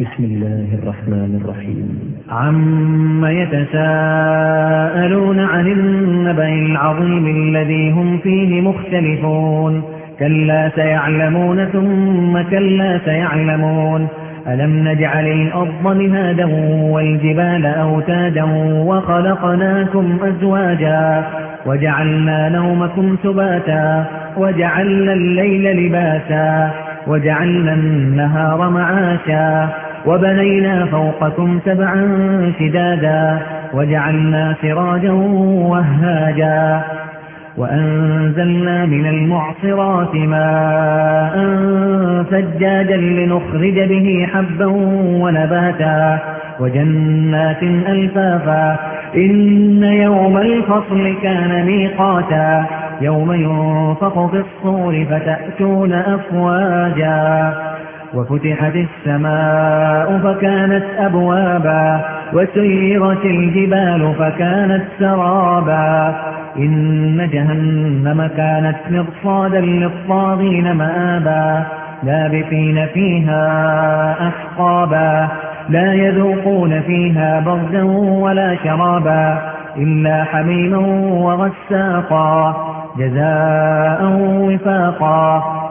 بسم الله الرحمن الرحيم. عم يتساءلون عن النبأ العظيم الذي هم فيه مختلفون. كلا سيعلمون ثم كلا سيعلمون. ألم نجعل الأرض مهادا والجبال أوتادا وخلقناكم أزواجا وجعلنا نومكم سباتا وجعلنا الليل لباسا وجعلنا النهار معاشا وبنينا فوقكم سبعا شدادا وجعلنا سراجا وهاجا وأنزلنا من المعصرات ماء فجاجا لنخرج به حبا ونباتا وجنات ألفافا إن يوم الفصل كان ميقاتا يوم ينفق في الصور فتأتون أفواجا وفتحت السماء فكانت أبوابا وسيرت الجبال فكانت سرابا. إن جهنم كانت مرصادا للطاغين مآبا. لابثين فيها أحقابا. لا يذوقون فيها بردا ولا شرابا إلا حميما وغساقا. جزاء وفاقا.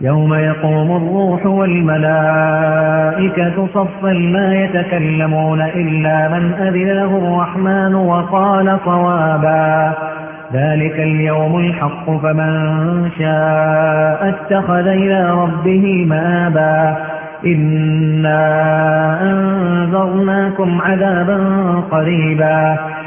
يوم يقوم الروح والملائكة صفا لا يتكلمون إلا من أذنه الرحمن وقال صوابا. ذلك اليوم الحق فمن شاء اتخذ إلى ربه مآبا. إنا أنذرناكم عذابا قريبا.